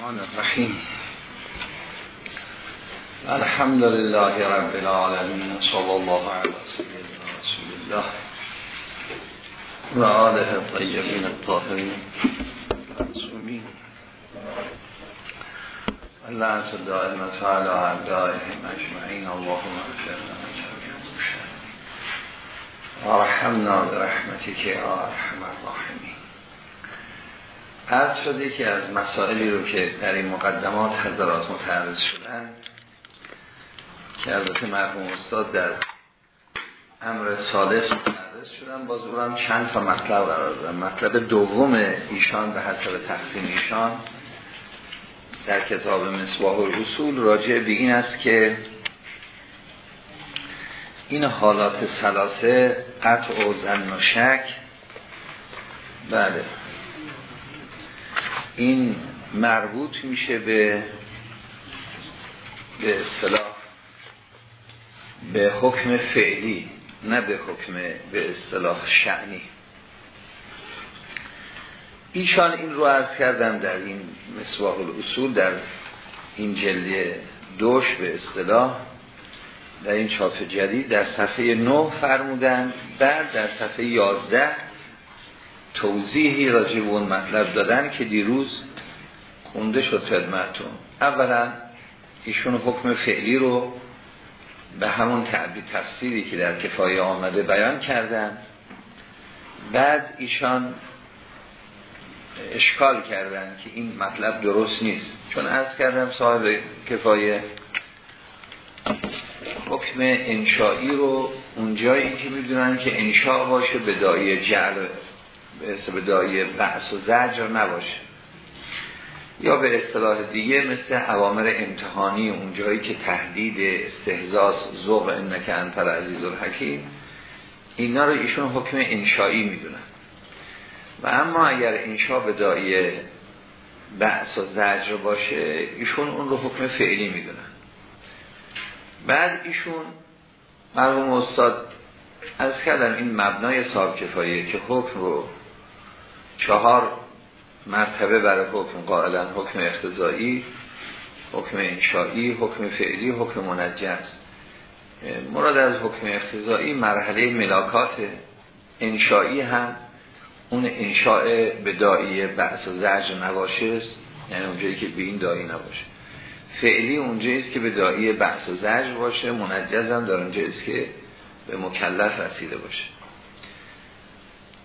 الرحمن الرحیم الحمد لله رب العالمین صلی الله علی سیدنا رسول الله و آله الطیبین الطاهرین المعصومین الله دائم تعالی اعدائهم اجمعین اللهم اغفر لنا جميعا ورحمنا برحمتك يا أرحم الراحمین عرض شده که از مسائلی رو که در این مقدمات حضرات متعرض شدن که البته مرحوم استاد در امر سالس متعرض شدن. باز چند تا مطلب قرار دارم مطلب دوم ایشان به حسب تقسیم ایشان در کتاب مصباح اصول راجع به این است که این حالات سلاسه قطع و زن و شک. بله. این مربوط میشه به به اصطلاح به حکم فعلی نه به حکم به اصطلاح شعنی ایشان این رو عرض کردم در این مصباح الاصول در این جلد دوش به اصطلاح در این چاپ جدید در صفحه 9 فرمودن بعد در صفحه 11 توضیحی راجع به اون مطلب دادن که دیروز خونده شد خدمتتون. اولا ایشون حکم فعلی رو به همون تعبیر تفسیری که در کفایه آمده بیان کردن. بعد ایشان اشکال کردن که این مطلب درست نیست. چون از کردم صاحب کفایه حکم انشایی رو اونجایی که می‌دونن که انشا باشه به دایی جعل به دایی بحث و زجر نباشه. یا به اصطلاح دیگه مثل عوامر امتحانی اونجایی که تهدید استهزاز ذوق انک انتر عزیز الحکیم اینا رو ایشون حکم انشایی می‌دونن. و اما اگر انشا به دایی بحث و زجر باشه ایشون اون رو حکم فعلی می‌دونن. بعد ایشون مرحوم استاد از کردم این مبنای صاحب کفایه که حکم رو چهار مرتبه برای حکم قائلا حکم اختزایی حکم انشایی حکم فعلی حکم منجز. مراد از حکم اختزایی مرحله ملاکات انشایی هم اون انشاء به دایی بحث و زرج نباشه است یعنی اونجایی که به این دایی نباشه. فعلی اونجاییست که به دایی بحث و زرج باشه منجز هم در اونجاییست که به مکلف رسیده باشه.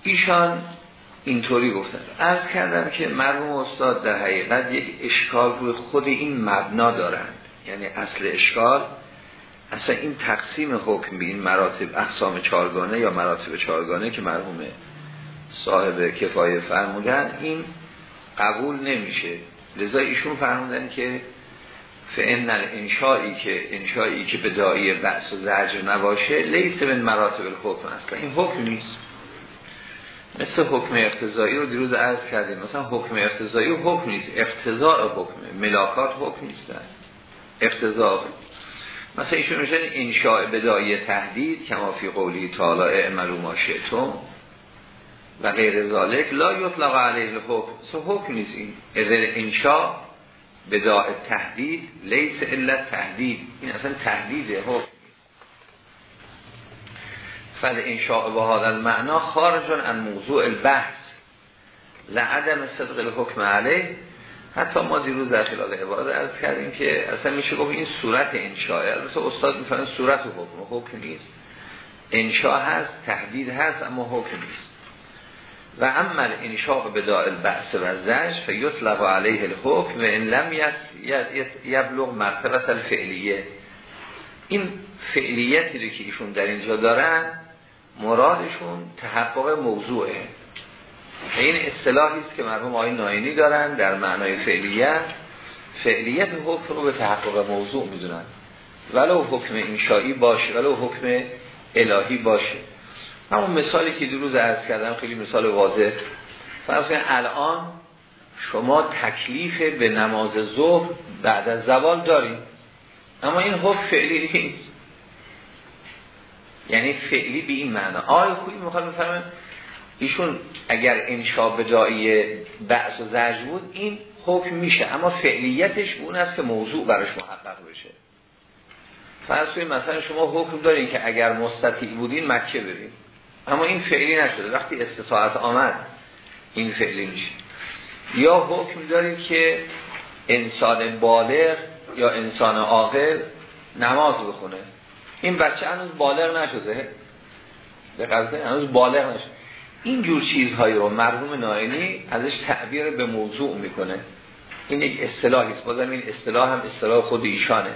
ایشان اینطوری گفتن. از کردم که مرحوم استاد در حقیقت یک اشکال روی خود این مبنا دارند. یعنی اصل اشکال اصلا این تقسیم حکم به این مراتب اقسام چارگانه یا مراتب چارگانه که مرحوم صاحب کفایه فرمودن این قبول نمیشه. لذا ایشون فرمودن که فعن انشایی که انشایی که به دایی بحث و زجر نباشه لیس به مراتب الحکم اصلا. این حکم نیست. مثل حکم اقتضایی رو دیروز عرض کردیم. مثلا حکم اقتضایی و حکم نیست. اقتضاء حکم. ملاکات حکم نیستن اقتضاء. مثلا ایشون میشن انشاء بدایی تهدید کما فی قولی تعالی اعملوا ما شئتم و غیر ذالک لا یطلق علیه الحکم. سو حکم نیست این. اذر انشاء بداع تهدید لیس الا تهدید. این اصلا تهدید حکم. فل انشاء به هذا المعنا خارجون عن موضوع البحث. لعدم صدق الحکم علیه. حتی ما دیروز در خلال عبارت عرض کردیم که اصلا میشه گفت این صورت انشاء البته استاد می‌فهمن صورت حکم. حکم نیست. انشاء هست تهدید هست اما حکم نیست. و عمل انشاء بداء البحث و زج فیطلق علیه الحکم و ان لم یبلغ مرتبه الفعلیه. این فعلیتی که ایشون در اینجا دارن مرادشون تحقق موضوعه. این اصطلاحی است که مرحوم آقای ناینی دارن در معنای فعلیت. فعلیت حکم رو به تحقق موضوع می‌دونن. ولو حکم انشایی باشه ولو حکم الهی باشه. همون مثالی که دیروز عرض کردم خیلی مثال واضح. فرض الان شما تکلیف به نماز ظهر بعد از زوال دارید اما این حکم فعلی نیست. یعنی فعلی به این معنا. آیا خوبی می‌خواد بفرمایید ایشون اگر انشا بدایی بعث و زرج بود این حکم میشه. اما فعلیتش اون است که موضوع براش محقق بشه. فرض کنید مثلا شما حکم دارین که اگر مستطیع بودین مکه بریم اما این فعلی نشده. وقتی استطاعت آمد این فعلی میشه. یا حکم دارید که انسان بالغ یا انسان عاقل نماز بخونه. این بچه هنوز بالغ نشده. به قضیه هنوز بالغ نشده. این جور چیزهایی رو مرحوم ناینی ازش تعبیر به موضوع می‌کنه. این یک اصطلاحی است. بازم این اصطلاح هم اصطلاح خود ایشانه.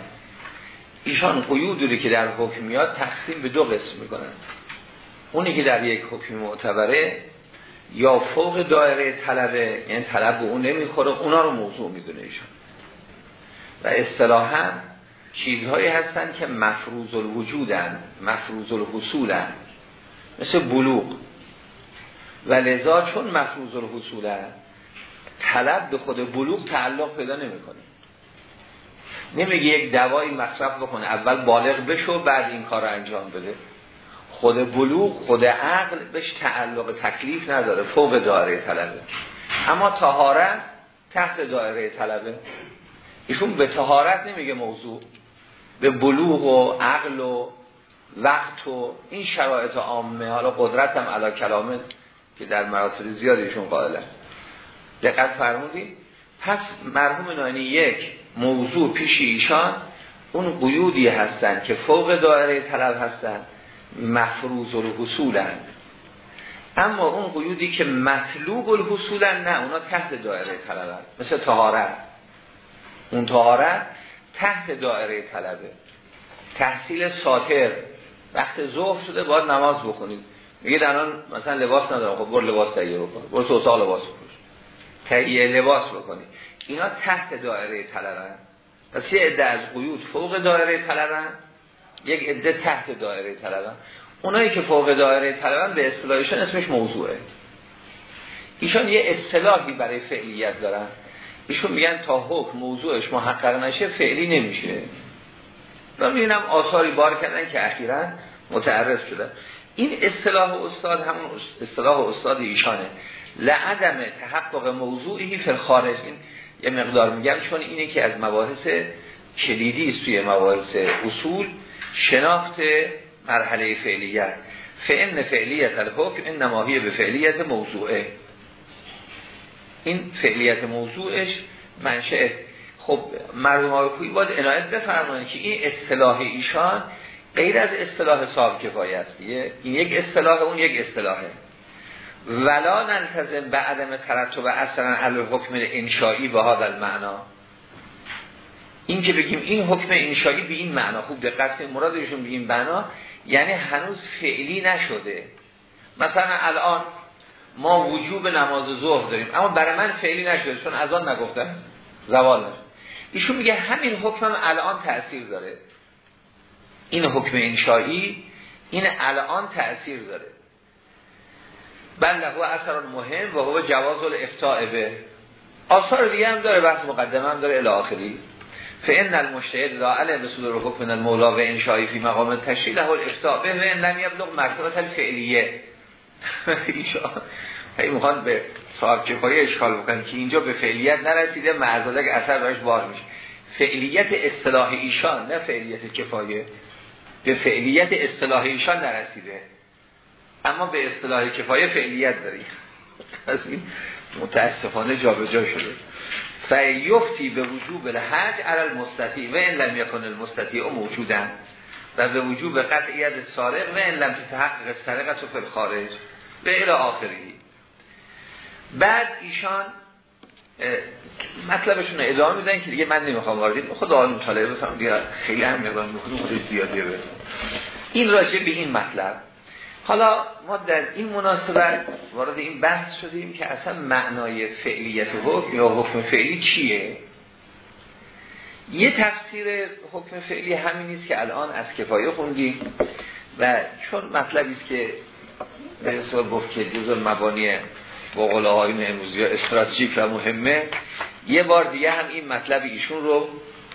ایشان قیودی که در حکم میاد تقسیم به دو قسم می‌کنن. اونی که در یک حکم معتبره یا فوق دایره طلبه یعنی طلب به اون نمی‌خوره اونا رو موضوع می‌دونه ایشان. و اصطلاحا چیزهایی هستن که مفروض الوجودن مفروض الحصولن مثل بلوغ. و لذا چون مفروض الحصولن طلب به خود بلوغ تعلق پیدا نمی‌کنه. نمیگه یک دوایی مصرف بکنه اول بالغ بشو بعد این کار رو انجام بده. خود بلوغ خود عقل بهش تعلق تکلیف نداره فوق دایره طلبه. اما تهارت تحت دایره طلبه. ایشون به تهارت نمیگه موضوع. به بلوغ و عقل و وقت و این شرایط عامه حالا قدرت هم علا کلامه که در مراتب زیادی ایشون قائل دقت فرمودی؟ پس مرحوم نانی یک موضوع پیش ایشان اون قیودی هستند که فوق دایره طلب هستند مفروض الحصولند اما اون قیودی که مطلوب الحصولند نه اونا تحت دایره طلب هست. مثل تهارت اون تهارت تحت دایره طلبه. تحصیل ساتر وقت ظهر شده باید نماز بخونید میگه الان مثلا لباس ندارم. خب بر لباس تهیه بکن. بر سوسا لباس بکن تهیه لباس بکنی. اینا تحت دایره طلبن پس یه عده از قیود فوق دایره طلبن یک عده تحت دایره طلبن اونایی که فوق دایره طلبن به اصطلاحشون اسمش موضوعه. ایشان یه اصطلاحی برای فعلیت دارن. ایشون میگن تا حکم موضوعش محقق نشه فعلی نمیشه. و می‌بینم آثاری بار کردن که اخیرا متعرض شده. این اصطلاح استاد همون اصطلاح استاد ایشانه. لعدم تحقق موضوعی فی خارج این یه مقدار میگم چون اینه که از مباحث کلیدی سوی مباحث اصول شناخت مرحله فعلیت. فعن فعلیت الحکم این نماهی به فعلیت موضوعه. این فعلیت موضوعش منشه. خب مردم کوی باید عنایت بفرمایند که این اصطلاح ایشان غیر از اصطلاح صاحب کفایه است. این یک اصطلاح اون یک اصطلاحه. ولا ننتظم به عدم ترتب اصلا علی حکم انشایی به هذا المعنا این که بگیم این حکم انشایی به این معنا. خوب دقت مرادشون به این معنا. یعنی هنوز فعلی نشده. مثلا الان ما وجوب نماز ظهر داریم. اما برای من فعلی نشده چون از آن نگفتم. زوال نشد ایشون میگه همین حکم الان تأثیر داره. این حکم انشایی این الان تأثیر داره. بله هو اثر مهم و هو جواز الافتاء آثار دیگه هم داره بحث مقدمه هم داره الاخری فان المجتهد لا علم بصدور حکم المولا و انشایی فی مقام تشریع له الافتاء به و ان لم یبلغ مرتبه الفعلیه. ایشان هی می‌خوان به صاحب کفایه اشکال بکنن که اینجا به فعلیت نرسیده معذاله که اثر براش بار میشه. فعلیت اصطلاح ایشان نه فعلیت کفایه. به فعلیت اصطلاح ایشان نرسیده. اما به اصطلاح کفایه فعلیت داریم از این متاسفانه جابجا شده. فیفتی به وجوب الحج علی المستطیع. و این لم یکن المستطیع موجودن و به وجوب قطعیت سارق و این لم تتحقق سرقت و فی الخارج. به الى آخری بعد ایشان مطلبشون ادامه میدن که دیگه من نمی‌خوام وارد خود آن مطالعه بفهم دیگه خیلی هم می‌خوام خود زیادیه بفهم. این راجع به این مطلب. حالا ما در این مناسبت وارد این بحث شدیم که اصلا معنای فعلیت حکم یا حکم فعلی چیه؟ یه تفسیر حکم فعلی همین نیست که الان از کفایه خوندیم و چون مطلبی است که به حساب گفت که جزء مبانی با های امروزی استراتژیک و مهمه. یه بار دیگه هم این مطلب ایشون رو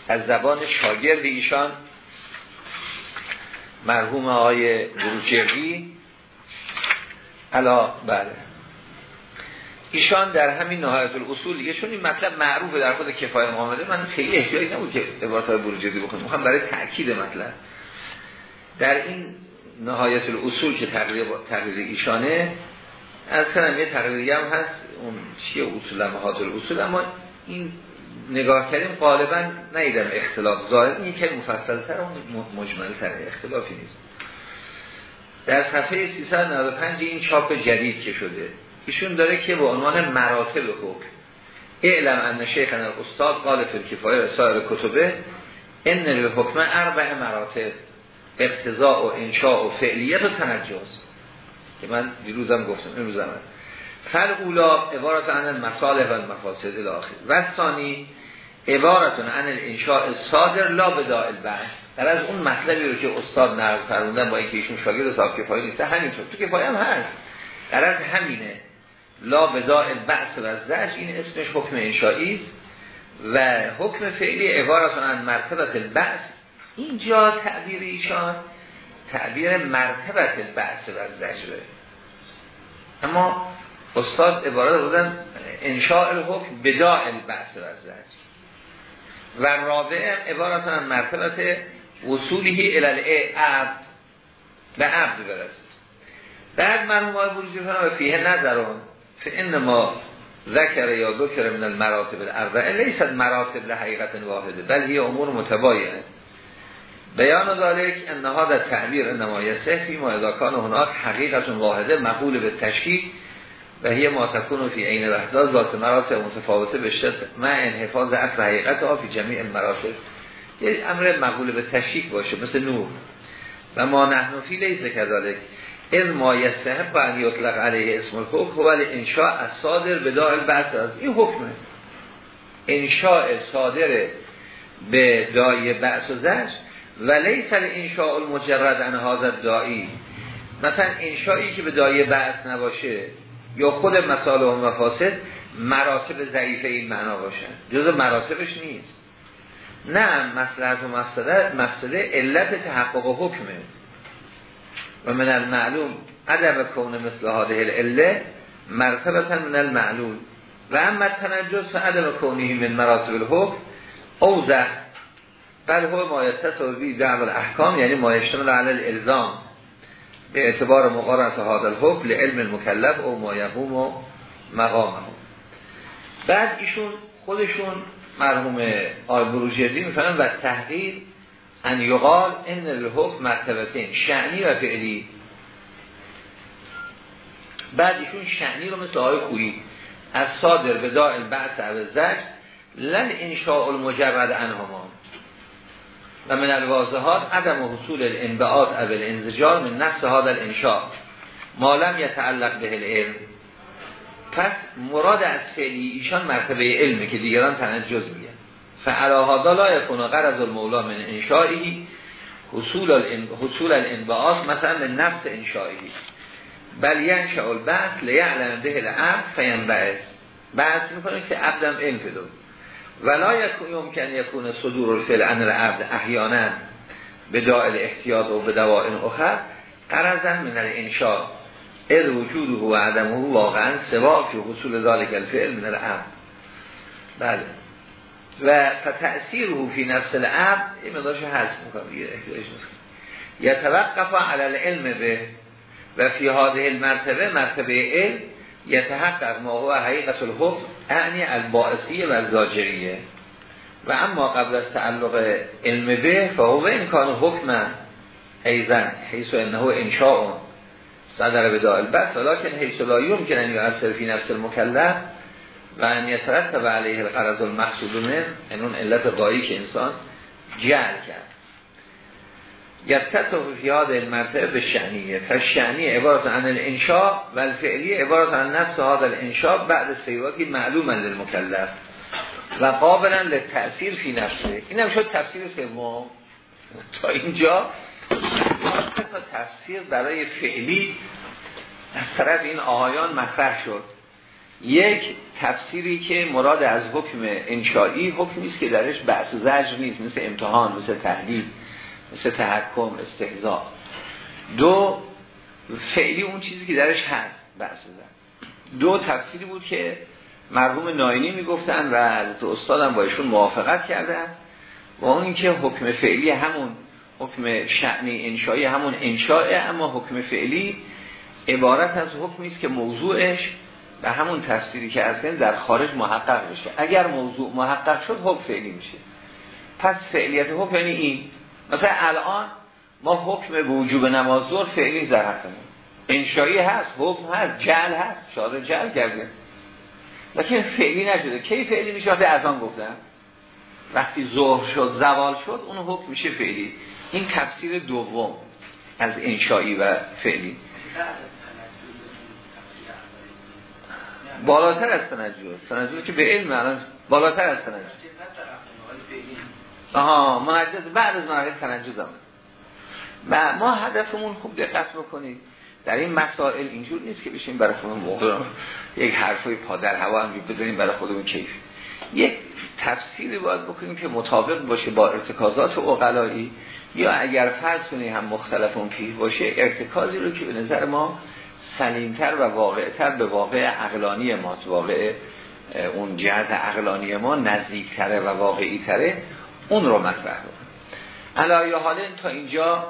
از زبان شاگرد ایشان مرحوم آقای بروجردی علا بله. ایشان در همین نهایت الاصول دیگه چون این مطلب معروفه در خود کفایه محمده من خیلی احتیاج نبود که عبارت های بروجردی بکنم برای تاکید مطلب. در این نهایت الاصول که تقریر, تقریر ایشانه از کنم یه تقریر هم هست. اون چیه اصول نهایت الاصول؟ اما این نگاه کردیم غالبا نیدم اختلاف. ظاهر این که مفصل تر و مجمل تر اختلافی نیست. در صفحه 395 این چاپ جدید که شده ایشون داره که به عنوان مراتب حکم اعلم ان شیخ استاد قال فی کفایه سایر کتبه ان الحکم اربع مراتب. اقتضاء و انشاء و فعلیت و تنجز که من دیروزم گفتم امروزم فل اولا عبارت عن المصالح و المفاسد الاخر. و ثانی عبارت عن الانشاء صادر لا بداء البحث در از اون مطلبی رو که استاد نقل فرمودن با اینکه ایشون شاگرد صاحب کفایه نیست همینطور تو کفایه هم هست. در از همینه. لا بداء البحث و زج این اسمش حکم انشایی است. و حکم فعلی عبارت عن مرتبت البحث اینجا تعبیر ایشان تعبیر مرتبت البحث و زجره اما استاد عبارت بودن انشاء الحکم بداء البحث و زج و رابع عبارت عن مرتبت وصولی الى عبد به عبد برسید. بعد مرحوم های بروجی و فیه ندارون فان ما ذکر یا ذکر من المراتب الاربعه لیست مراتب لحقیقت واحده بل هی امور متباینه. بیان ذالک ان هذا تعبیر انما یصح فی ما اذا کان هناک حقیقت واحده مقبول به تشکیل و هی ما تکون فی عین وحده ذات مراتب متفاوته بشت ما انحفاظ اصل حقیقت ها فی جمیع المراتب یه امر مقبول به تشکیل باشه مثل نور. و ما نحن فی لیس کذالک این ما یستحب ان یطلق علیه اسم الحکم ولی انشاء از صادر به داعل بحث از این حکمه. انشاء صادر به دای بعث و ولی سر انشاء المجرد ان دایی مثلا انشایی که به دای بعث نباشه یا خود مساله و مفاسد مراتب ضعیفه این معنا باشن. جز مراتبش نیست. نه مسئله و مفسده مسئله علت تحقق حکمه. و من المعلوم عدم کون مثل هاده الاله مرتبتا من المعلوم. و اما تنجز فعدم کونی من مراتب الحکم اوزه بل هو ما یتصل بی دعو الاحکام یعنی ما یشتمل علی الالزام. به اعتبار مقارنت هذا الحکم لعلم المکلف او ما یقوم و مقامه بعد ایشون خودشون مرحوم آل بروجردی میفرن و تحقیق ان یقال ان الحکم مرتبتین شعنی و فعلی. بعد ایشون شعنی رو مثل آقای خویی از صادر به دائل بعث عوضت لن انشاء المجرد انهما و من الواضحات عدم حصول الانبعاد او الانزجار من نفس هذا الانشاء. مالم یتعلق به العلم. پس مراد از فعلی ایشان مرتبه علمه که دیگران تنجز میگن. فعلا هذا لا یکون غرض المولا من انشایی حصول حصول الانبعاث مثلا من نفس انشایی بل ینشاء البعث لیعلم به العبد فینبعث. بعث می‌کنه که عبدم علم پیدا ولا یکون یمکن یکون صدور الفعل عن العبد احیانا به دائل احتیاط و به دوائن اخر قرضا من الانشاء. اذ وجوده و عدمه واقعا سوا فی حصول ذالک الفعل من العبد. بله. و تأثیر فی نفس العبد این مدارش هست می‌کنم دیگه احتیاج نیست. یتوقف علی العلم به و فی هذه المرتبه مرتبه علم یتحقق ما هو حقیقت الحکم اعنی الباعثی و زاجریه و اما قبل از تعلق علم به فهو کان حکم ایزن حیث انه انشاء صدر به دائل بس ولیکن حیث لا یمکن ان یؤثر فی نفس المکلف و ان یترتب علیه القرض المقصود من اون علت قایی که انسان جعل کرد. یتصف فی هذه المرتبه به شعنیه فالشعنی عبارت عن الانشاء و الفعلی عبارت عن نفس هذا الانشاء بعد سیواتی معلوما للمکلف و قابلا لتأثیر فی نفسه. این هم شد تفسیر سوم. تا اینجا تا تفسیر برای فعلی از طرف این آهایان مطرح شد. یک تفسیری که مراد از حکم انشایی حکمی است که درش بحث زجر نیست مثل امتحان مثل تحلیل. مثل تحکم استهزا. دو فعلی اون چیزی که درش هست بحث زن دو تفسیری بود که مرحوم ناینی می‌گفتن و استادم با ایشون موافقت کردن و اون که حکم فعلی همون حکم شعنی انشایی همون انشاء اما حکم فعلی عبارت از حکمی است که موضوعش به همون تفسیری که از در خارج محقق بشه. اگر موضوع محقق شد حکم فعلی میشه. پس فعلیت حکم یعنی این. مثلا الان ما حکم وجوب نماز ظهر فعلی زهر کنیم انشایی هست حکم هست جل هست شاره جل کرده. لیکن فعلی نشده. کی فعلی میشه؟ وقتی از آن گفتم وقتی ظهر شد زوال شد اون حکم میشه فعلی. این تفسیر دوم از انشایی و فعلی. بالاتر از تنجز تنجز که به علم الان بالاتر از تنجز آها منجز بعد از مرحله تنجز هم و ما هدفمون خوب دقت بکنید. در این مسائل اینجور نیست که بشیم برای خودمون موقع یک حرفای پادر هوا هم بزنیم برای خودمون کیف. یک تفسیری باید بکنیم که مطابق باشه با ارتکازات اقلایی یا اگر فرض کنیم هم مختلف اون فیه باشه ارتکازی رو که به نظر ما سلیمتر و واقعتر به واقع عقلانی ماست. واقع اون جهت عقلانی ما نزدیکتره و واقعی تره اون رو مطرح رو علایه حالا تا اینجا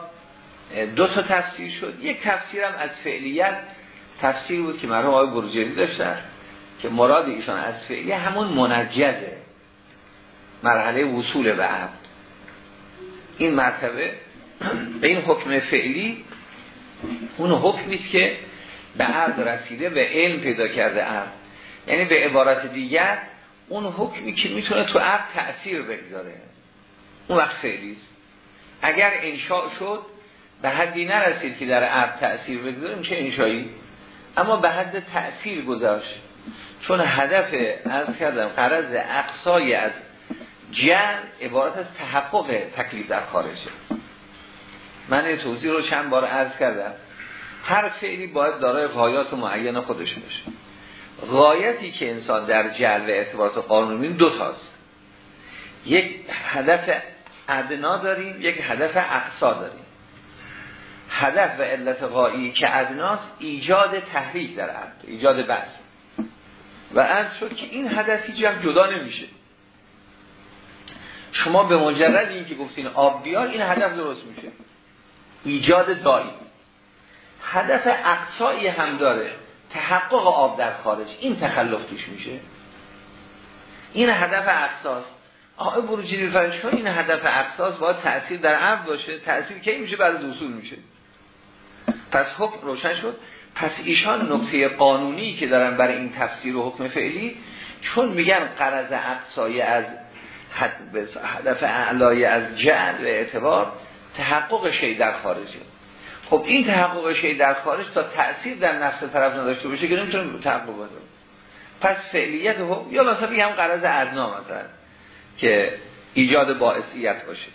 دو تا تفسیر شد. یک تفسیرم از فعلیت تفسیر بود که مرحوم آقای برجری داشتن که مراد ایشان از فعلی همون منجزه مرحله وصول به عبد این مرتبه به این حکم فعلی اون حکمی که به عبد رسیده به علم پیدا کرده عبد یعنی به عبارت دیگر اون حکمی که می‌تونه تو عبد تأثیر بگذاره. اون وقت فعلی اگر انشاء شد به حدی نرسید که در عبد تأثیر بگذاره میشه انشایی اما به حد تأثیر گذاشت. چون هدف از کردم قرض اقصای از جن عبارت از تحقق تکلیف در خارجه. من توضیح رو چند بار عرض کردم. هر فعلی باید دارای غایات معین خودش باشه. غایتی که انسان در جل و اعتبارات قانونی دو تاست. یک هدف ادنا داریم یک هدف اقصا داریم. هدف و علت غایی که ادناست ایجاد تحریک در عبد ایجاد بحث. و از شد که این هدف هیچ جدا نمیشه. شما به مجرد این که گفتین آب بیار این هدف درست میشه. ایجاد دایی. هدف اقصایی هم داره. تحقق آب در خارج. این تخلف توش میشه. این هدف اقصاست. آقای بروجی فرشون این هدف اقصاص باید تأثیر در عبد باشه. تأثیر کی میشه؟ بعد اصول میشه. پس حکم روشن شد. پس ایشان نقطه قانونی که دارن برای این تفسیر و حکم فعلی چون میگن قرض اقصای از هدف اعلای از جعل و اعتبار تحقق شی در خارجه. خب این تحقق شی در خارج تا تأثیر در نفس طرف نداشته باشه که نمی‌تونه تحقق بده پس فعلیت حکم یا مثلا بگم قرض ادنا مثلا. که ایجاد باعثیت باشه.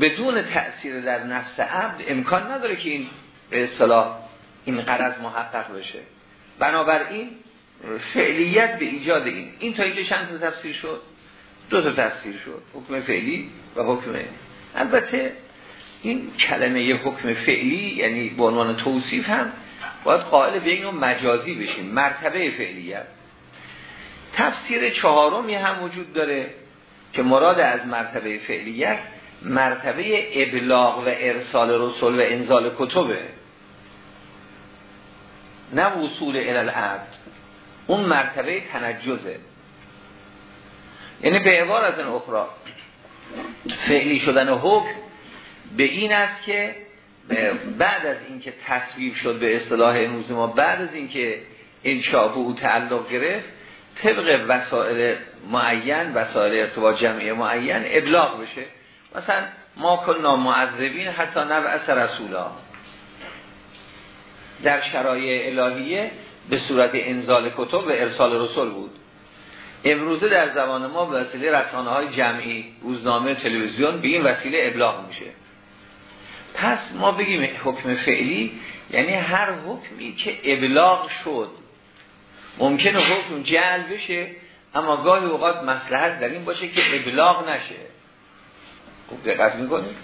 بدون تأثیر در نفس عبد امکان نداره که این به اصطلاح این قرض محقق بشه. بنابراین فعلیت به ایجاد این. این تا اینکه چند تا تفسیر شد؟ دو تا تفسیر شد. حکم فعلی و حکم البته این کلمه حکم فعلی یعنی به عنوان توصیف هم باید قائل به این مجازی بشیم. مرتبه فعلیت. تفسیر چهارمی هم وجود داره که مراد از مرتبه فعلیت مرتبه ابلاغ و ارسال رسول و انزال کتبه. نه وصول الالعبد اون مرتبه تنجزه. یعنی به عبارت اخرى فعلی شدن حکم به این است که بعد از اینکه تصویب شد به اصطلاح امروز ما بعد از اینکه انشاء او تعلق گرفت طبق وسائل معین وسائل ارتباط جمعی معین ابلاغ بشه. مثلا ما کنا معذبین حتی نبعث رسولا. در شرایع الهیه به صورت انزال کتب و ارسال رسول بود. امروزه در زمان ما به وسیله رسانه های جمعی روزنامه تلویزیون به این وسیله ابلاغ میشه. پس ما بگیم حکم فعلی یعنی هر حکمی که ابلاغ شد ممکنه حکم جعل بشه اما گاهی اوقات مسلحت در این باشه که ابلاغ نشه. خوب دقت می‌کنید؟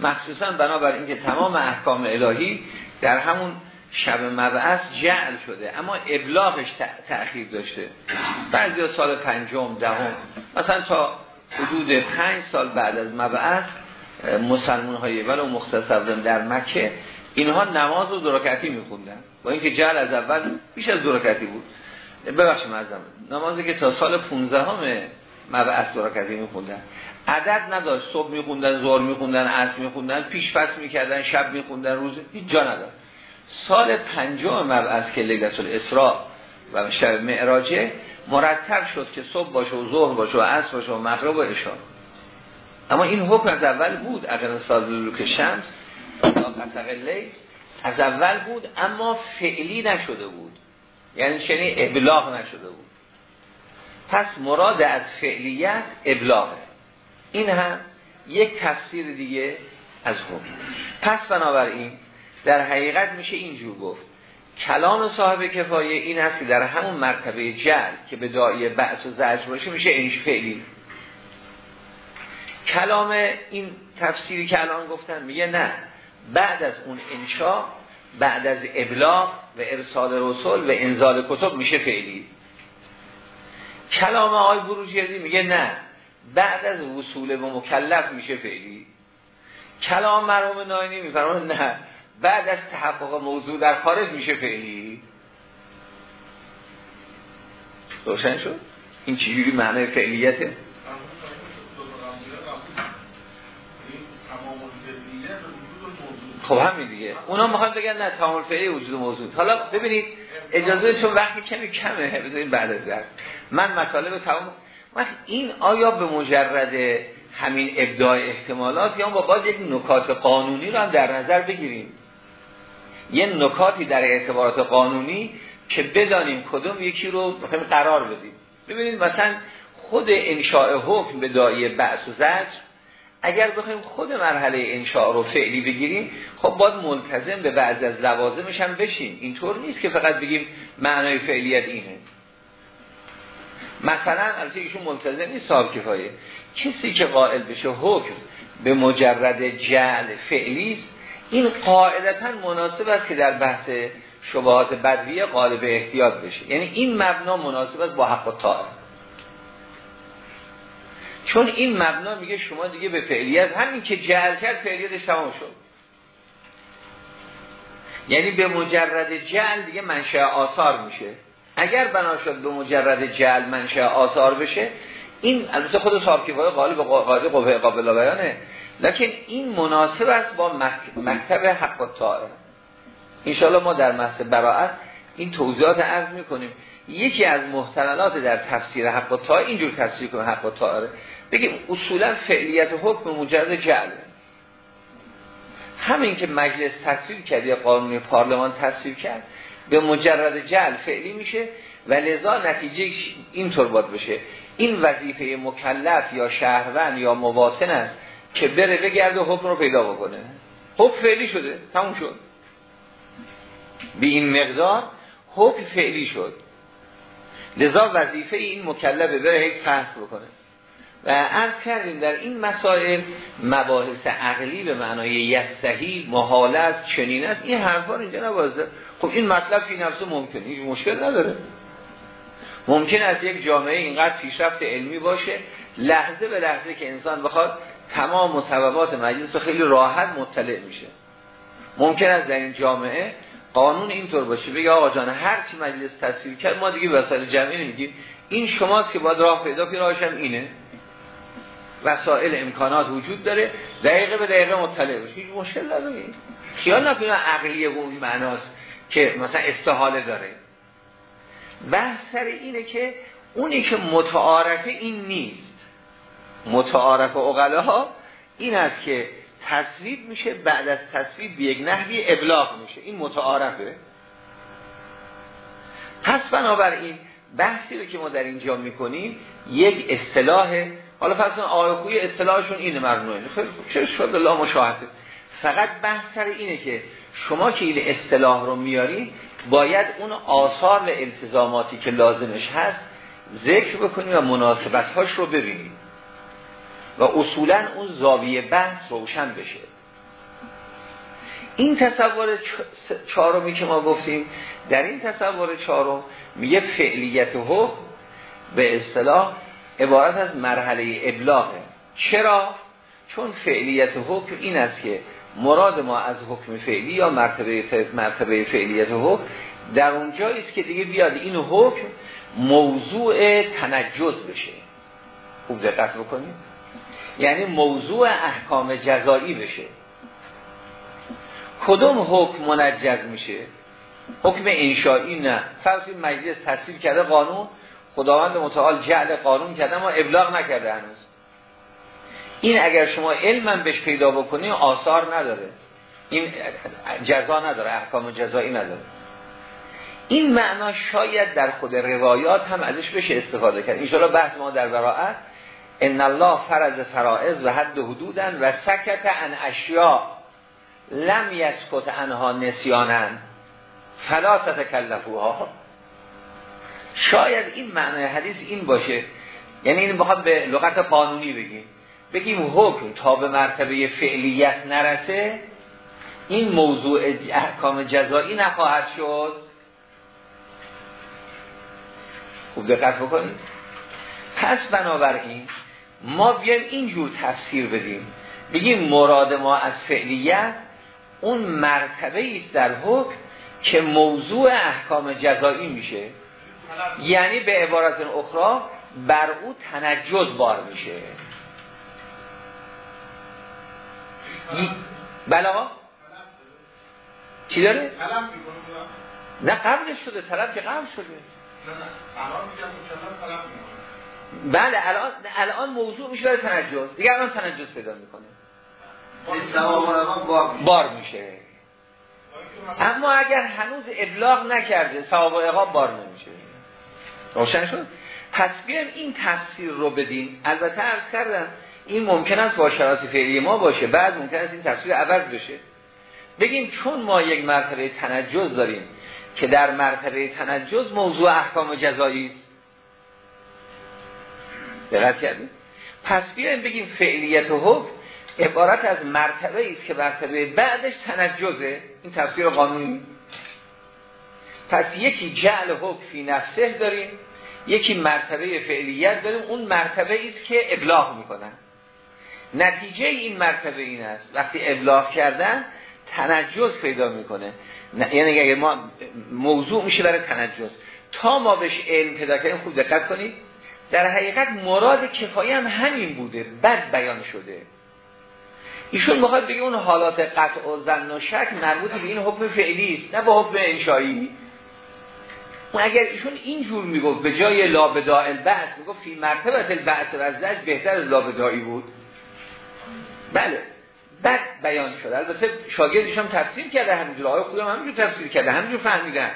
مخصوصا بنابر اینکه تمام احکام الهی در همون شب مبعث جعل شده اما ابلاغش تأخیر داشته. بعضی سال پنجم دهم مثلا تا حدود پنج سال بعد از مبعث مسلمان های ولو مختصر در مکه اینها نماز و درکتی میخوندن. با اینکه جعل از اول بیش از درکتی بود. ببخشید مردم نمازی که تا سال 15 همه مبعث درکتی میخوندن. عدد نداشت. صبح میخوندن زور میخوندن عصر میخوندن پیش پس می‌کردن شب میخوندن روز هیچ جا نداشت. سال پنجم مبعث که لیلت الاسراء و شب معراجه مرتب شد که صبح باشه و ظهر باشه و عصر باشه و مغرب و عشا اما این حکم از اول بود. اگر سال که شمس از اول بود اما فعلی نشده بود. یعنی چنین ابلاغ نشده بود. پس مراد از فعلیت ابلاغه. این هم یک تفسیر دیگه از حکم پس بنابراین در حقیقت میشه اینجور گفت. کلام صاحب کفایه این هست که در همون مرتبه جل که به دعای بعث و زجر باشه میشه انش فعلی. کلام این تفسیری که الان گفتن میگه نه. بعد از اون انشا بعد از ابلاغ و ارسال رسول و انزال کتب میشه فعلی. کلام آقای بروجردی میگه نه بعد از وصول و مکلف میشه فعلی. کلام مرحوم ناینی میفرمه نه بعد از تحقق موضوع در خارج میشه فعلی. روشن شد؟ این چیزی معنی فعلیته؟ خب همین دیگه. اونا می‌خوان بگن نه تمام فعلی وجود موضوع. حالا ببینید اجازه چون وقتی کمی کمه. بذارید بعد از در من مطالب وقت این آیا به مجرد همین ابداع احتمالات یا با باز یک نکات قانونی رو هم در نظر بگیریم؟ یه نکاتی در اعتبارات قانونی که بدانیم کدوم یکی رو قرار بدیم. ببینید مثلا خود انشاء حکم به دایی بعث و زجر اگر بخوایم خود مرحله انشاء رو فعلی بگیریم خب باید ملتزم به بعض از لوازمش هم بشیم. اینطور نیست که فقط بگیم معنای فعلیت اینه. مثلا البته ایشون ملتزم نیست صاحب کفایه. کسی که قائل بشه حکم به مجرد جعل فعلی است این قاعدتا مناسب است که در بحث شبهات بدویه قالب احتیاط بشه. یعنی این مبنا مناسب است با حق و طاعه چون این مبنا میگه شما دیگه به فعلیت همین که جعل کرد فعلیتش تمام شد. یعنی به مجرد جعل دیگه منشأ آثار میشه. اگر بنا شد به مجرد جعل منشأ آثار بشه این البته خود صاحب کفایه قالب قاعده قوه قابل بیانه. لکن این مناسب است با مکتب حق و طائر انشاءالله ما در محصه براعت این توضیحات عرض می‌کنیم. یکی از محتملات در تفسیر حق و طائر اینجور تفسیر کنه حق و طائره بگیم اصولا فعلیت حکم مجرد جعل همین که مجلس تصویر کرد یا قانون پارلمان تصویر کرد به مجرد جعل فعلی میشه و لذا نتیجه اینطور باید بشه. این وظیفه مکلف یا شهروند یا مواطن است که بره بگرده حکم رو پیدا بکنه. حکم فعلی شده تموم شد. به این مقدار حکم فعلی شد. لذا وظیفه این مکلفه بره یک فحص بکنه. و عرض کردیم در این مسائل مباحث عقلی به معنای یستهی محالت چنین است. این حرفا اینجا نبازده خب این مطلب فی نفسه ممکنه. هیچ مشکل نداره. ممکن است یک جامعه اینقدر پیشرفت علمی باشه لحظه به لحظه که انسان بخواد تمام مصوبات مجلس رو خیلی راحت مطلع میشه. ممکن است در این جامعه قانون اینطور باشه. بگه آقا جان هر چی مجلس تصویر کرد ما دیگه وسایل جمعی نمیگیم این شماست که باید راه پیدا که راهش اینه. وسایل امکانات وجود داره دقیقه به دقیقه مطلع باشه. هیچ مشکل نداره. خیال نکنید عقلیه و معناست که مثلا استحاله داره. بحث سر اینه که اونی که متعارفه این نیست. متعارف ها این است که تصویب میشه بعد از تصویب به یک نحوی ابلاغ میشه. این متعارفه. پس بنابراین بحثی رو که ما در اینجا می‌کنیم یک اصطلاح حالا پس آیکوی اصطلاحشون اینه مرنوعه خیلی چه شد؟ الله مشاهده. فقط بحث سر اینه که شما که این اصطلاح رو میاری باید اون آثار و التزاماتی که لازمش هست ذکر بکنیم و مناسبتهاش رو ببینیم و اصولا اون زاویه بحث روشن بشه. این تصور چهارمی که ما گفتیم در این تصور چهارم میگه فعلیت حکم به اصطلاح عبارت از مرحله ابلاغه چرا؟ چون فعلیت حکم این است که مراد ما از حکم فعلی یا مرتبه مرتبه فعلیت حکم در اونجایی است که دیگه بیاد این حکم موضوع تنجز بشه. خوب دقت بکنید. یعنی موضوع احکام جزایی بشه. کدوم حکم منجز میشه؟ حکم انشایی نه. فرض مجلس تصویب کرده قانون خداوند متعال جعل قانون کرده اما ابلاغ نکرده هنوز. این اگر شما علم بهش پیدا بکنی آثار نداره. این جزا نداره احکام جزایی نداره. این معنا شاید در خود روایات هم ازش بشه استفاده کرد. انشاءالله بحث ما در براعت. ان الله فرض فرائض و حد حدودن و سکت ان اشیاء. لم یسکت انها نسیانن. فلا تتکلفوها. شاید این معنی حدیث این باشه. یعنی این بخواد به لغت قانونی بگیم. بگیم حکم تا به مرتبه فعلیت نرسه این موضوع احکام جزایی نخواهد شد. خوب دقت بکنید. پس بنابراین ما بیایم اینجور تفسیر بدیم. بگیم مراد ما از فعلیت اون مرتبه است در حکم که موضوع احکام جزایی میشه. یعنی به عبارت اخرى بر او تنجز بار میشه. بلا چی داره؟ نه قبلش شده طلب که قبل شده. بله الان الان موضوع میشه برای تنجز دیگه الان تنجز پیدا می‌کنه. بار میشه. اما اگر هنوز ابلاغ نکرده ثواب و عقاب بار نمیشه. روشن شد؟ پس بیایم این تفسیر رو بدیم البته عرض کردم این ممکن است با شرایط فعلی ما باشه بعد ممکن است این تفسیر عوض بشه. بگیم چون ما یک مرتبه تنجز داریم که در مرتبه تنجز موضوع احکام جزایی است. دقت کردیم؟ پس بیایم بگیم فعلیت حکم عبارت از مرتبه است که مرتبه بعدش تنجزه. این تفسیر قانونی. پس یکی جعل حکم فی نفسه داریم یکی مرتبه فعلیت داریم. اون مرتبه است که ابلاغ می‌کنن. نتیجه این مرتبه این است. وقتی ابلاغ کردن تنجز پیدا می‌کنه. یعنی اگر ما موضوع میشه برای تنجز. تا ما بهش علم پیدا کردیم خوب دقت کنید. در حقیقت مراد کفایی هم همین بوده. بد بیان شده. ایشون می‌خواد بگه اون حالات قطع و زن و شک مربوط به این حکم فعلی است نه به حکم انشایی. اون اگر ایشون اینجور می‌گفت به جای لابداء البعث می‌گفت فی مرتبت البعث و زج بهتر از لابدائی بود. بله. بد بیان شده البته شاگردش هم تفسیر کرده همینجور آقای خودم همینجور تفسیر کرده همینجور فهمیدن.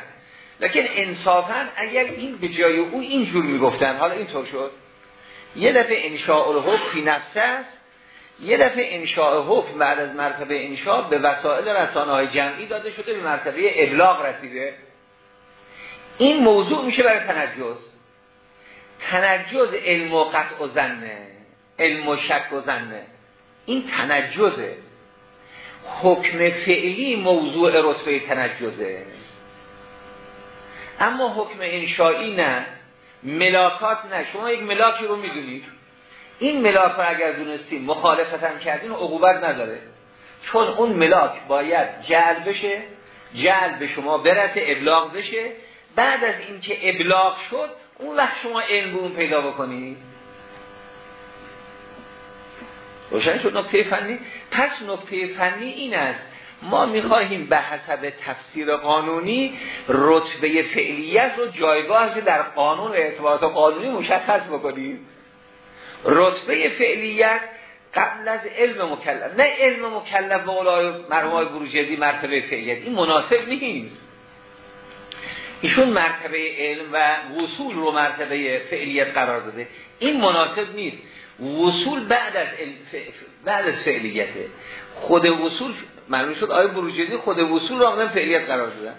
لکن انصافا اگر این به جای او اینجور می‌گفتن حالا اینطور شد. یه دفعه انشاء الحکم فی نفسه است. یه دفعه انشاء حکم بعد از مرتبه انشاء به وسایل رسانه های جمعی داده شده به مرتبه ابلاغ رسیده. این موضوع میشه برای تنجز. تنجز علم و قطع و زنه علم و شک و زنه این تنجزه. حکم فعلی موضوع رتبه تنجزه. اما حکم انشایی نه ملاکات نه. شما یک ملاکی رو می‌دونید این ملاک رو اگر دونستیم مخالفت هم کردین عقوبت نداره. چون اون ملاک باید جعل بشه جعل به شما برسه ابلاغ بشه. بعد از اینکه ابلاغ شد اون وقت شما علم به پیدا بکنید. روشن شد نکته فنی؟ پس نکته فنی این است. ما می‌خواهیم به حسب تفسیر قانونی رتبه فعلیت رو جایگاه در قانون و اعتبارات قانونی مشخص بکنیم. رتبه فعلیت قبل از علم مکلف نه علم مکلف به قولای مرحوم بروجردی مرتبه فعلیت. این مناسب نیست. ایشون مرتبه علم و وصول رو مرتبه فعلیت قرار داده. این مناسب نیست. وصول بعد از بعد از فعلیته خود وصول معلوم شد آیه بروجردی خود وصول رو آمدن فعلیت قرار دادن.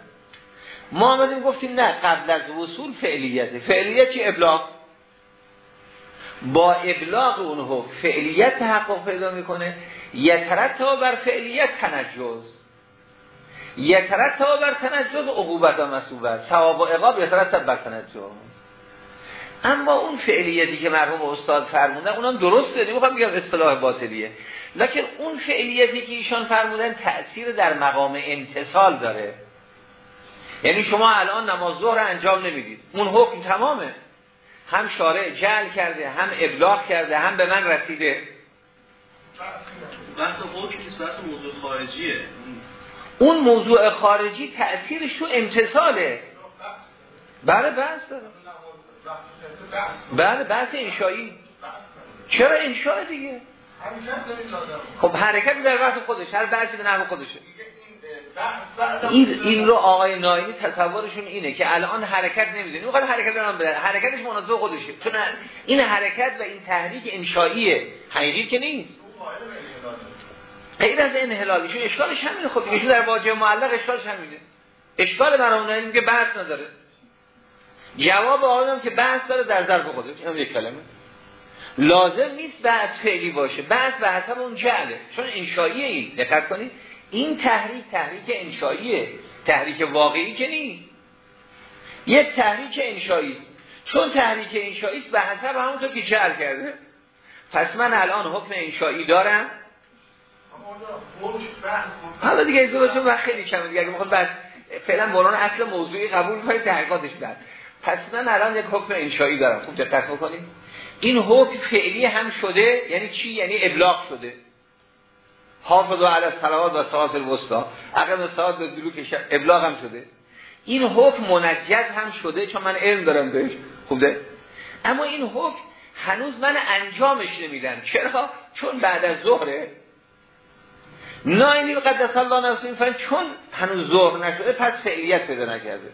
ما آمدیم گفتیم نه قبل از وصول فعلیته فعلیت چی؟ ابلاغ. با ابلاغ اون فعلیت تحقق پیدا می‌کنه. یترتب بر فعلیت تنجز. یترتب بر تنجز عقوبت و مسئوبت ثواب و عقاب یترتب بر تنجز اما اون فعلیتی که مرحوم استاد فرمودن اونم درسته نمی‌خوام بگم اصطلاح باطلیه. لکن اون فعلیتی که ایشان فرمودن تأثیر در مقام انتصال داره. یعنی شما الان نماز ظهر انجام نمی‌دید. اون حکم تمامه. هم شارع جعل کرده هم ابلاغ کرده هم به من رسیده. بحث حکم نیست بحث موضوع خارجیه. اون موضوع خارجی تأثیرش تو امتصاله بله بحث داره. بله بحث انشایی. چرا انشاء دیگه؟ خب حرکت در وقت خودش هر بحثی به نحو خودشه. این این رو آقای ناینی تصورشون اینه که الان حرکت نمیده می‌خواد حرکت رو بده. حرکتش مناسب خودشه. چون این حرکت و این تحریک انشاییه. حقیقی که نیست. غیر از انحلالیشون اشکالش همینه خب دیگه در واجه معلق اشکالش همینه. اشکال برای ناینی که بحث نداره. جواب آدم که بحث داره در ظرف خودش این یک کلمه. لازم نیست بحث فعلی باشه بحث به حسب اون جعله چون انشاییه این دقت کنید. این تحریک تحریک انشاییه تحریک واقعی که نیست. یک تحریک انشایی چون تحریک انشایی به حسب همونطور که جعل کرده. پس من الان حکم انشایی دارم. حالا دیگه ازدواج و خیلی کمه دیگه. اگه می‌خواد بعد فعلا بران اصل موضوعی قبول کنید تحقیقاتش بعد پس من الان یک حکم انشایی دارم. خوب دقت بکنیم این حکم فعلی هم شده یعنی چی؟ یعنی ابلاغ شده. حافظ علی الصلوات و صلات الوسطا عقب صلات به دلو کشن ابلاغ هم شده. این حکم منجز هم شده چون من علم دارم بهش. خوبه اما این حکم هنوز من انجامش نمیدم. چرا؟ چون بعد از ظهره ناینی قدس الله نفسه چون هنوز ظهر نشده پس فعلیت پیدا نکرده.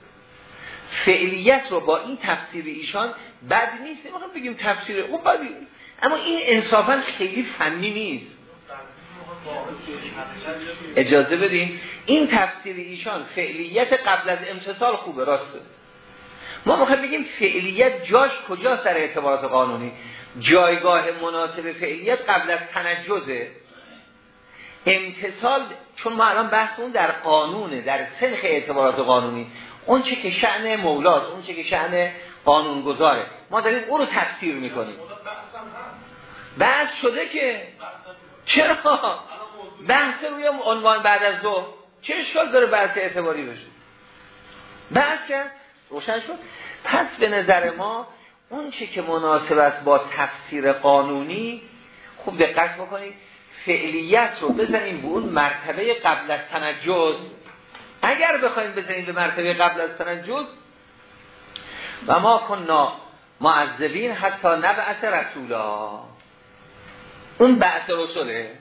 فعلیت رو با این تفسیر ایشان بد نیست نمی‌خوام بگیم تفسیر او بدی اما این انصافا خیلی فنی نیست. اجازه بدین این تفسیر ایشان فعلیت قبل از امتصال خوبه راسته. ما می‌خوایم بگیم فعلیت جاش کجا سر اعتبارات قانونی؟ جایگاه مناسب فعلیت قبل از تنجزه. امتصال چون ما الان بحث اون در قانونه در سنخ اعتبارات قانونی اون چه که شعن مولاست اون چه که شعن قانونگذاره. ما داریم اون رو تفسیر می‌کنیم. بحث شده که چرا؟ بحث روی عنوان بعد از ظهر. چه اشکال داره بحث اعتباری بشه بحث کرد روشن شد. پس به نظر ما اون چه که مناسب است با تفسیر قانونی خوب دقت بکنید. فعلیت رو بزنیم به اون مرتبه قبل از تنجز. اگر بخوایم بزنیم به مرتبه قبل از تنجز و ما کننا معذبین حتی نبعث رسولا. اون بعث رسوله.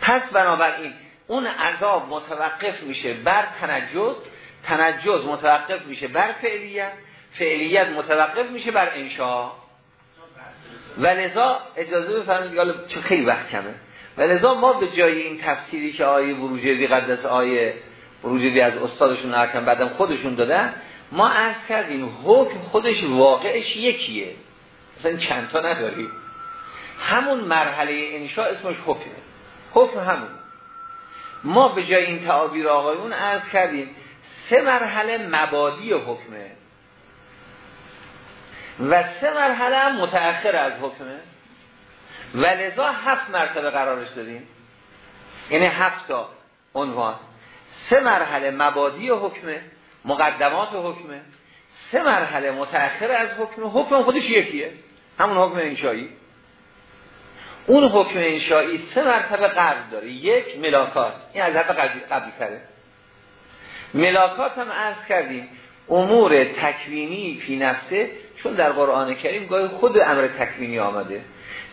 پس بنابراین اون عذاب متوقف میشه بر تنجز تنجز متوقف میشه بر فعلیت فعلیت متوقف میشه بر انشاء. و لذا اجازه بفرمایید حالا چون خیلی وقت کمه. و لذا ما به جای این تفسیری که آیه بروجردی قدس آیه بروجردی از استادشون نرکن بعدم خودشون دادن ما عرض کردیم حکم خودش واقعش یکیه. مثلا چند تا نداریم همون مرحله انشاء اسمش حکمه. حکم همون. ما به جای این تعابیر آقایون عرض کردیم سه مرحله مبادی حکمه. و سه مرحله هم متأخر از حکمه. و لذا هفت مرتبه قرارش دادیم؟ یعنی هفت تا عنوان. سه مرحله مبادی حکمه مقدمات حکمه. سه مرحله متأخر از حکمه. حکم خودش یکیه. همون حکم انشایی. اون حکم انشایی سه مرتبه قرض داره. یک ملاکات این از حرف قبلی تره ملاکات هم عرض کردیم. امور تکوینی فی نفسه چون در قرآن کریم گاهی خود امر تکوینی آمده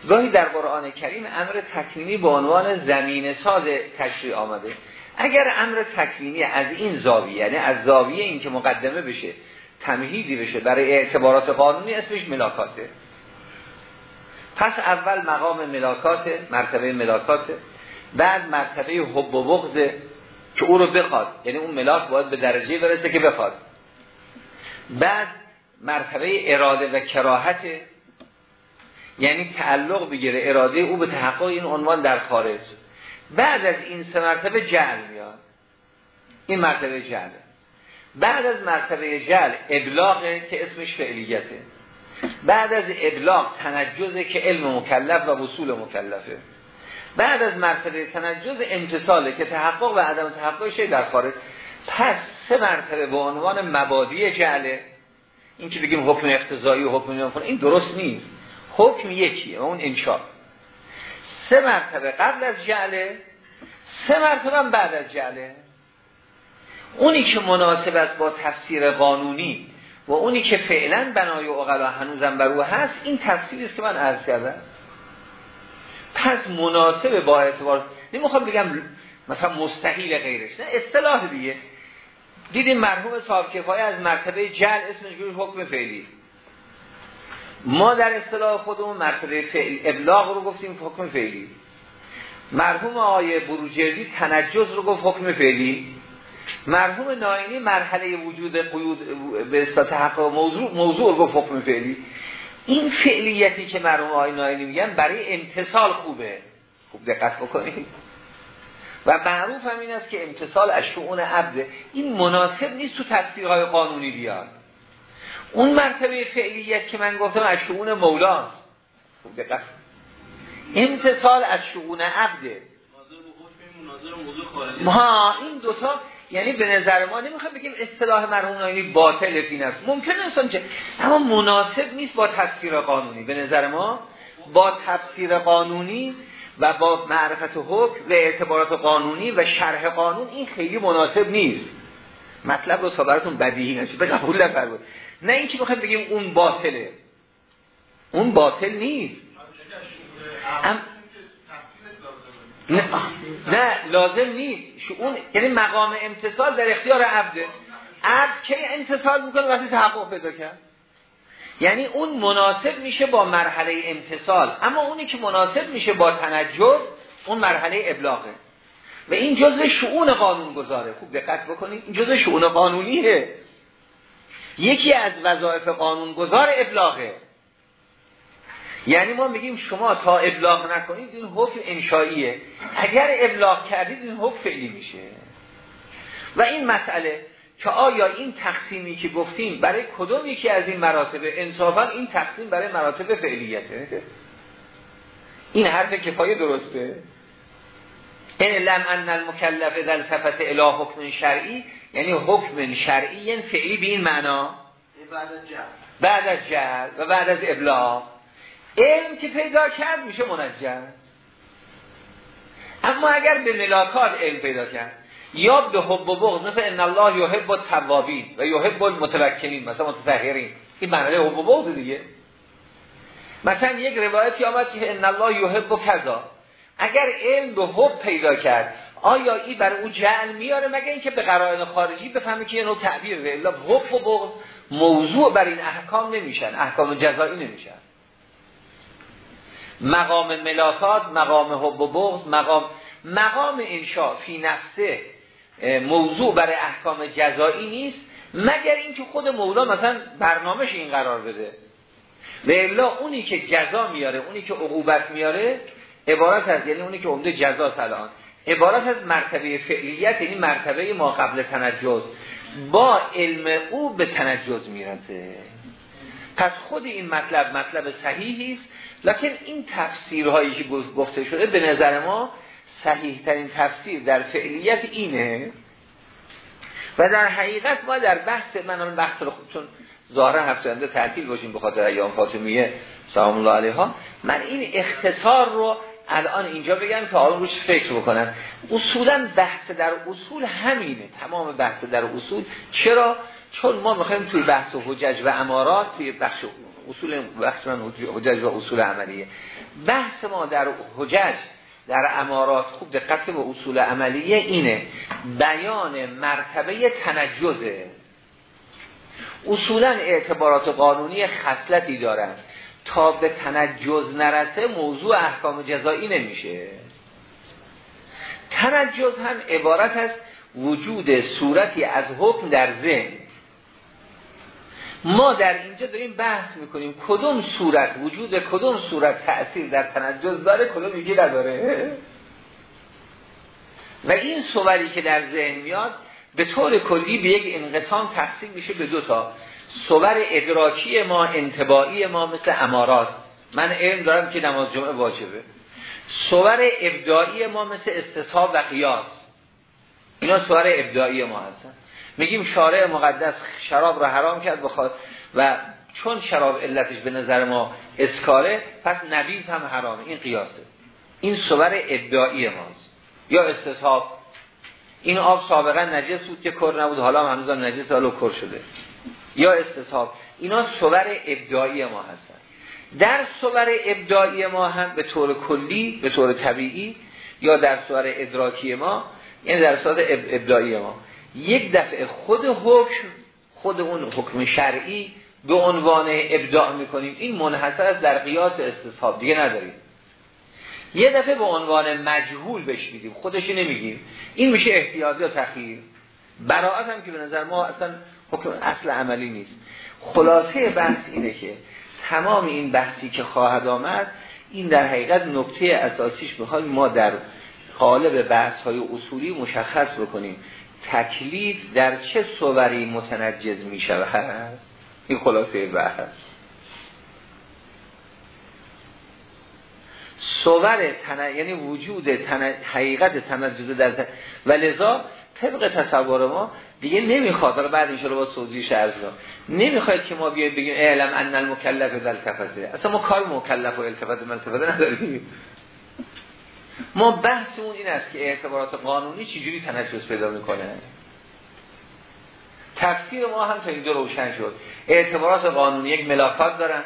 گاهی در قرآن کریم امر تکوینی به عنوان زمین ساز تشریع آمده. اگر امر تکوینی از این زاویه یعنی از زاویه این که مقدمه بشه تمهیدی بشه برای اعتبارات قانونی اسمش ملاکاته. پس اول مقام ملاکات مرتبه ملاکات بعد مرتبه حب و بغض که او رو بخواد. یعنی اون ملاک باید به درجه برسه که بخواد. بعد مرتبه اراده و کراهت یعنی تعلق بگیره اراده او به تحقق این عنوان در خارج. بعد از این سه مرتبه جعل میاد. این مرتبه جهله بعد از مرتبه جهل ابلاغه که اسمش فعلیته. بعد از ابلاغ تنجزه که علم مکلف و وصول مکلفه. بعد از مرتبه تنجز امتصاله که تحقق و عدم تحقق در خارج. پس سه مرتبه به عنوان مبادی جعله این که بگیم حکم اقتضایی و حکم نمیفون این درست نیست. حکم یکیه اون انشاء. سه مرتبه قبل از جعله سه مرتبه بعد از جعله اونی که مناسب است با تفسیر قانونی و اونی که فعلا بنای اقلا هنوزم بر او هست این تفسیری است که من عرض کردم. پس مناسب با اعتبار نمی‌خوام بگم مثلا مستحیل غیرش نه اصطلاح دیگه. دیدیم مرحوم صاحب کفایه از مرتبه جل اسمش گوش حکم فعلی. ما در اصطلاح خودمون مرتبه فعل ابلاغ رو گفتیم حکم فعلی. مرحوم آقای بروجردی تنجز رو گفت حکم فعلی. مرحوم ناینی مرحله وجود قیود به تحقق موضوع موضوع گفت حکم فعلی. این فعلیتی که مرحوم آقای ناینی میگن برای امتصال خوبه. خوب دقت بکنید. و معروف هم این است که امتصال از شعون عبده این مناسب نیست تو تفسیرهای قانونی بیاد. اون مرتبه فعلیت که من گفتم از شعون مولاست دقت. امتصال از شعون عبده ما این دوتا یعنی به نظر ما نمی‌خوام بگیم اصطلاح مرحوم ناینی باطل فی نفس. ممکن انسان چه؟ اما مناسب نیست با تفسیر قانونی. به نظر ما با تفسیر قانونی و با معرفت حکم و اعتبارات قانونی و شرح قانون این خیلی مناسب نیست. مطلب رو تا بدیهی نشه. به قبول نفرمایید. نه این که بخوایم بگیم اون باطله. اون باطل نیست. ام... نه, نه لازم نیست. اون یعنی مقام امتصال در اختیار عبده. عبد که امتصال می‌کنه وقتی تحقق پیدا کرد؟ یعنی اون مناسب میشه با مرحله امتصال. اما اونی که مناسب میشه با تنجز اون مرحله ابلاغه. و این جزء شعون قانون گذاره خوب دقت بکنید این جزء شعون قانونیه. یکی از وظایف قانون گذار ابلاغه. یعنی ما میگیم شما تا ابلاغ نکنید این حکم انشاییه اگر ابلاغ کردید این حکم فعلی میشه. و این مسئله که آیا این تقسیمی که گفتیم برای کدوم یکی از این مراتب؟ انصافا این تقسیم برای مراتب فعلیته این حرف کفایه درسته؟ این لم ان المکلف در صفت اله حکم شرعی یعنی حکم شرعی یعنی فعلی به این معنا؟ بعد از جهل. و بعد از ابلاغ. علم که پیدا کرد میشه منجم اما اگر به ملاکات علم پیدا کرد یا به حب و بغض مثل ان الله یحب التوابین و یحب المتوکلین مثلا متطهرین. این معنی حب و بغض دیگه. مثلا یک روایتی آمد که ان الله یحب کذا. اگر علم به حب پیدا کرد آیا این برای اون جعل میاره مگه اینکه به قرائن خارجی بفهمه که یه نوع تعبیر الا حب و بغض موضوع بر این احکام نمیشن احکام جزایی نمیشن. مقام ملاکات مقام حب و بغض مقام مقام انشاء فی نفسه. موضوع برای احکام جزایی نیست مگر اینکه خود مولا مثلا برنامهش این قرار بده. و الا اونی که جزا میاره اونی که عقوبت میاره عبارت از یعنی اونی که عمده جزا الان. عبارت از مرتبه فعلیت یعنی مرتبه ما قبل تنجز. با علم او به تنجز می‌رسه. پس خود این مطلب مطلب صحیحی است لکن این تفسیرهایی که گفته شده به نظر ما صحیح ترین تفسیر در فعلیت اینه و در حقیقت ما در بحث من اون بحث رو چون ظاهرا هفته انده تعطیل باشیم به خاطر ایام فاطمیه سلام الله علیها من این اختصار رو الان اینجا بگم که آن روش فکر بکنن. اصولا بحث در اصول همینه تمام بحث در اصول. چرا؟ چون ما می‌خوایم توی بحث حجج و امارات توی بخش اصول بحث من حجج و اصول عملیه. بحث ما در حجج در امارات خوب دقت به اصول عملیه اینه. بیان مرتبه تنجزه. اصولا اعتبارات قانونی خصلتی دارن. تا به تنجز نرسه موضوع احکام جزایی نمیشه. تنجز هم عبارت از وجود صورتی از حکم در ذهن. ما در اینجا داریم بحث می‌کنیم کدوم صورت وجود کدوم صورت تأثیر در تنجز داره کدوم یکی نداره. و این صوری که در ذهن میاد به طور کلی به یک انقسام تقسیم میشه به دو تا. صور ادراکی ما انتباعی ما مثل امارات. من علم دارم که نماز جمعه واجبه. صور ابداعی ما مثل استصحاب و قیاس. اینا صور ابداعی ما هستن. میگیم شارع مقدس شراب را حرام کرد بخواد و چون شراب علتش به نظر ما اسکاره پس نبیز هم حرامه. این قیاسه. این صور ابداعی ماست. یا استصحاب. این آب سابقا نجس بود که کر نبود حالا هنوز هم نجس حالا کر شده. یا استصحاب. اینا صور ابداعی ما هستن. در صور ابداعی ما هم به طور کلی به طور طبیعی یا در صور ادراکی ما یعنی در صور ابداعی ما. یک دفعه خود حکم خود اون حکم شرعی به عنوان ابداع می‌کنیم. این منحصر در قیاس استصحاب دیگه نداریم. یه دفعه به عنوان مجهول بهش میدیم خودش نمیگیم. این میشه احتیاطی یا تخییر. براعت هم که به نظر ما اصلا حکم اصل عملی نیست. خلاصه بحث اینه که تمام این بحثی که خواهد آمد این در حقیقت نکته اساسیش بخوایم ما در قالب بحث های اصولی مشخص بکنیم. تکلیف در چه صوری متنجز می شود؟ این خلاصه بحث. صور تن... یعنی وجود تن... حقیقت تنجز در تن... و لذا طبق تصور ما دیگه نمی‌خواد. حالا بعد این با توضیح عرض نمی‌خواد که ما بیایم بگیم اعلم ان المکلف در التفته اصلا ما کار مکلف و التفت نداریم. ما بحثمون این است که اعتبارات قانونی چجوری تنجز پیدا می‌کنه. تفسیر ما هم تا اینجا روشن شد. اعتبارات قانونی یک ملافات دارن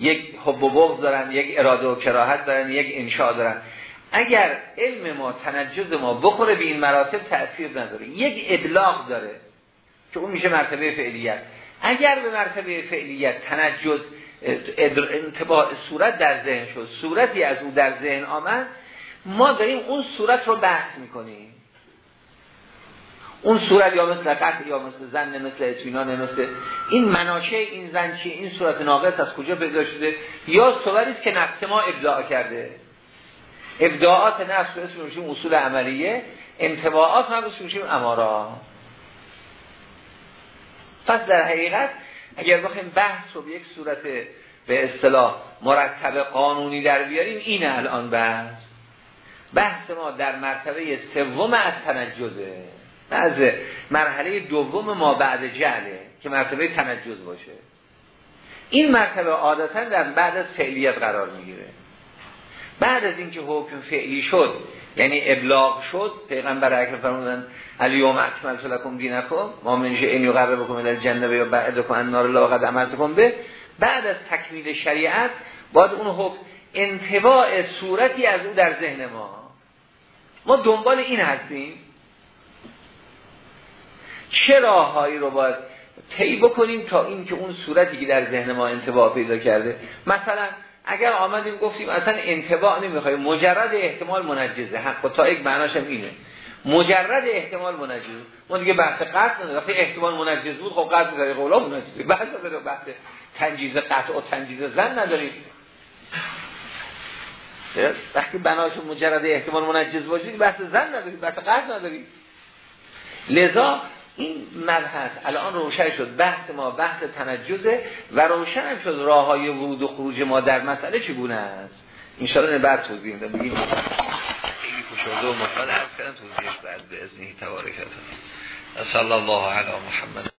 یک حب و بغض دارن یک اراده و کراهت دارن یک انشاء دارن. اگر علم ما تنجز ما بخوره به این مراتب تأثیر نداره. یک ابلاغ داره که اون میشه مرتبه فعلیت. اگر به مرتبه فعلیت تنجز انتباع صورت در ذهن شد صورتی از او در ذهن آمد ما داریم اون صورت رو بحث می‌کنیم. اون صورت یا مثل قتل یا مثل زن مثل اطمینان مثل این مناشه این زن چی این صورت ناقص از کجا پیدا شده؟ یا صورتی که نفس ما ابداع کرده. ابداعات نفس رو اسم میشیم اصول عملیه انتباعات هم اسم میشیم امارا. پس در حقیقت اگر بخوایم بحث رو به یک صورت به اصطلاح مرتب قانونی در بیاریم این الان بحث. بحث ما در مرتبه سوم از تنجزه از مرحله دوم ما بعد جهله که مرتبه تنجز باشه. این مرتبه عادتا در بعد از فعلیت قرار می‌گیره. بعد از اینکه حکم فعلی شد یعنی ابلاغ شد پیغمبر اکرم فرمودن الیوم اکملت لکم دینکم ما منشه این یقرب بکن الى الجنه یا بعدکم النار الله قد امرتکم به. بعد از تکمیل شریعت باید اون حکم انتباع صورتی از او در ذهن ما. ما دنبال این هستیم چه راههایی رو باید طی بکنیم تا اینکه اون صورتی که در ذهن ما انتباع پیدا کرده. مثلا اگر آمدیم گفتیم اصلا انتباع نمی‌خوایم مجرد احتمال منجزه. حق تا یک معناش هم اینه. مجرد احتمال منجز ما دیگه بحث قطع نداره وقتی احتمال منجز بود خب قطع می‌کنه قولا منجزه. بحث داره بحث تنجیز قطع و تنجیز زن نداریم. وقتی بناش مجرد احتمال منجز باشه بحث زن نداریم بحث قطع نداریم. لذا این مبحث الان روشن شد. بحث ما بحث تنجزه و روشن شد راه های ورود و خروج ما در مسئله چگونه است. انشاءالله بعد توضیح میدم. بگیم خیلی کشورده و مطال عرض کردن توضیحش بعد به ازنی تبارکت صلی الله علی محمد.